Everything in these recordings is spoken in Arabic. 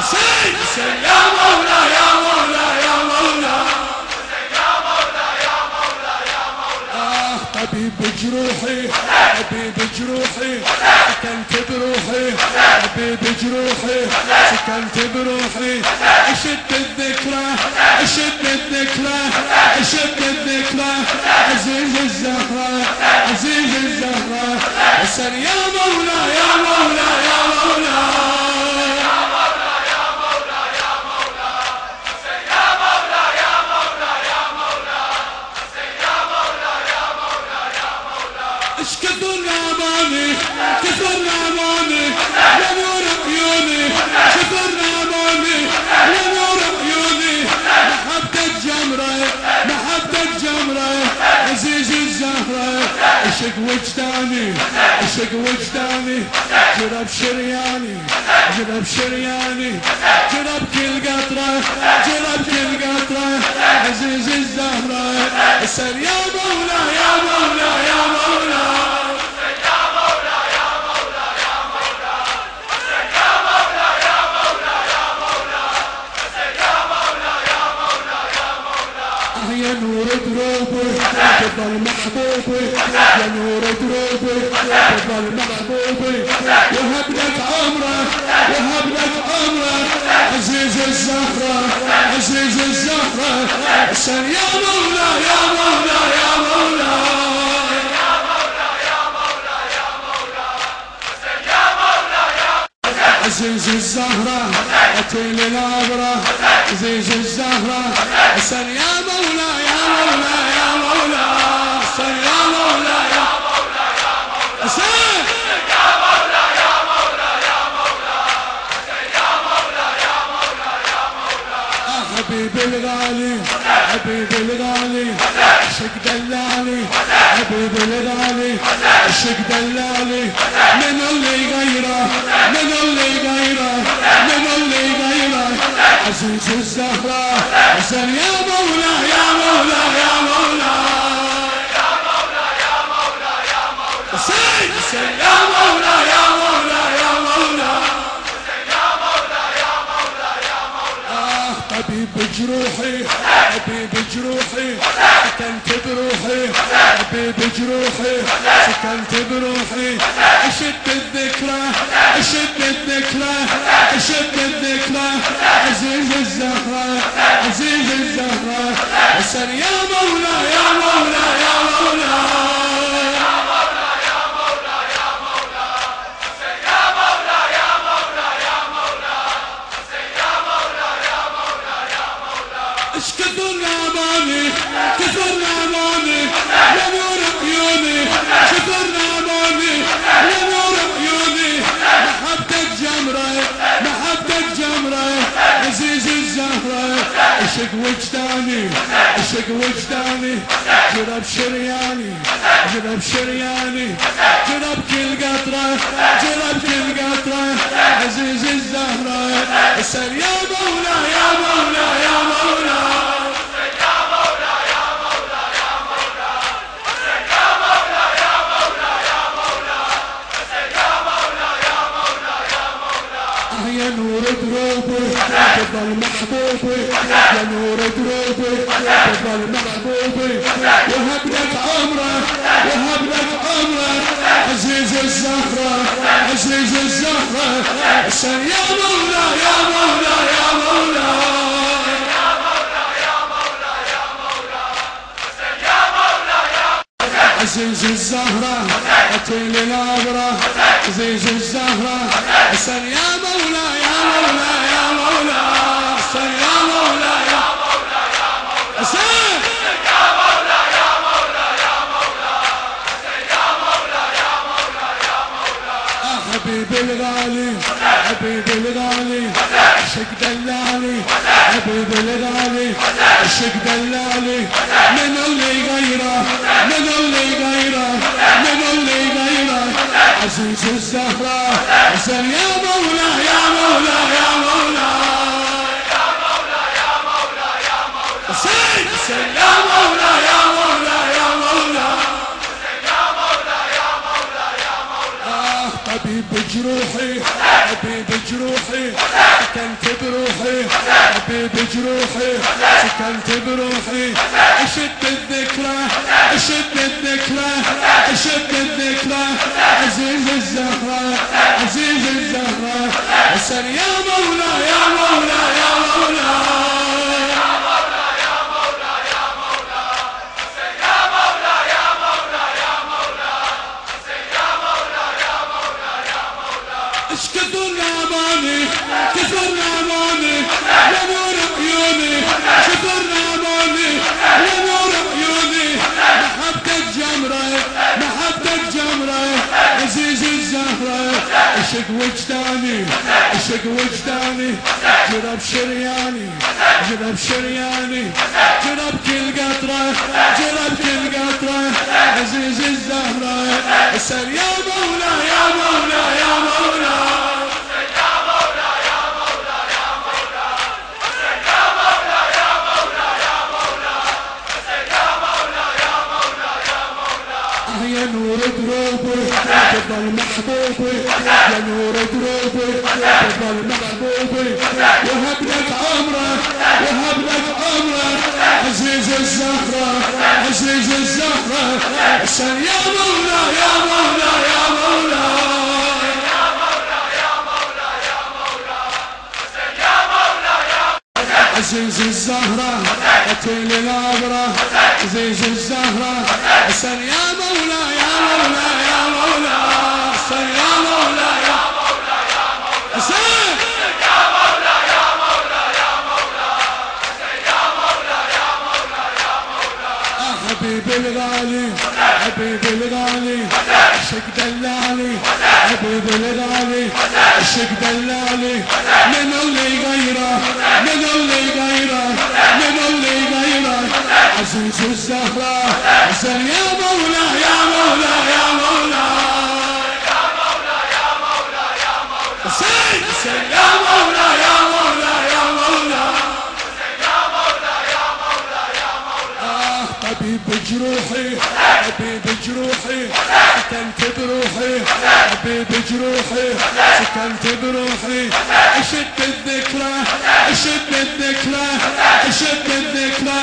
حسين حسين يا مولا يا مولا يا مولا آه طبيب جروحي طبيب جروحي سكنت بروحي طبيب جروحي سكنت بروحي اشد الذكرى اشد الذكرى اشد الذكرى عزيز الزهرة عزيز الزهرة حسن يا مولا يا مولا يا مولا جرب شرياني جرب شرياني جرب كل قطره جرب كل قطره عزيز الزهره اسال يا مولا دروبي تفضل محبوبي يا نور دروبي تفضل محبوبي وهب لك عمره وهب لك عمره عزيز الزهرة عزيز الزهرة يا مولا يا مولا يا مولا. عزيز الزهرة قتيل العبرة عزيز الزهرة حسن يا مولا يا مولا يا مولا. حسن يا مولا يا حسين آه حبيبي الغالي حبيبي الغالي عشق دلالي حبيبي الغالي عشق دلالي. من اللي غيره؟ عزيز الزهرة حسن يا مولا يا مولا يا مولا. حسين حسين يا مولا يا مولا يا مولا. آه طبيب جروحي طبيب جروحي سكنت بروحي طبيب جروحي سكنت بروحي. أشد الذكرى اشد الذكرى اشد الذكرى عزيز الزهرة عزيز الزهرة. حسن يا مولا يا مولا يا مولا. عشق وجداني عشق وجداني جرب شرياني جرب شرياني جرب كل قطره جرب كل قطره عزيز الزهره اسال يا مولا يا يا نور دروبي تفضل محبوبي وهب لك عمره وهب لك عمره عزيز الزهرة عزيز الزهرة حسن يا مولا يا مولا يا مولا. عزيز الزهرة قتيل العبرة عزيز الزهرة حسن يا مولا يا مولا يا الغالي حبيبي الغالي عشق دلالي حبيبي الغالي عشق دلالي من اللي غيره من اللي غيره من اللي غيره عزيز الزهرة حسن يا جروحي طبيب جروحي سكن سكنت بروحي حبيب جروحي سكنت بروحي. أشد الذكرى أشد الذكرى أشد الذكرى. عزيز الزهرة عزيز الزهرة. حسن يا مولا يا مولا يا مولا. إيش كثر ناماني كثر ناماني يا نور عيوني كثر ناماني يا نور عيوني. محبتك جمرة محبتك جمرة عزيز الزهرة. اشق وجداني اشق وجداني. جرب شرياني جرب شرياني. جرب كل قطرة جرب كل قطرة. عزيز الزهرة أسأل يا مولا يا مولا يا مولا محبوبي وهب لك عمره وهب لك عمره عزيز الزهرة عزيز الزهرة اسأل يا مولا يا مولا يا مولا عزيز الزهرة قتل الأبرة عزيز الزهرة اسأل يا مولا يا مولا يا مولا اسأل يا مولا الغالي حبيبي الغالي عشق دلالي حبيبي الغالي عشق دلالي. من اللي غيره من اللي غيره من اللي غيره. عزيز الزهرة حسن يا طبيب جروحي طبيب جروحي سكنت بروحي طبيب جروحي سكنت بروحي. أشد الذكرى أشد الذكرى أشد الذكرى.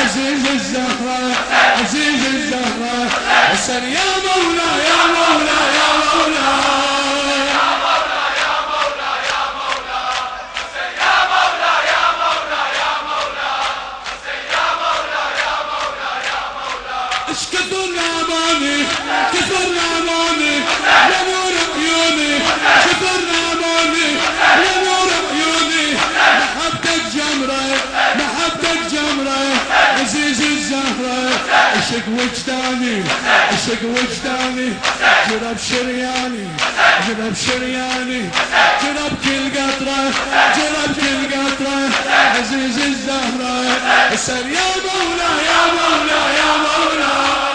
عزيز الزهرة عزيز الزهرة حسن يا مولا وجداني اشق وجداني جرب شرياني جرب شرياني جرب كل قطرة جرب كل قطرة عزيز الزهرة اسأل يا مولا يا مولا يا مولا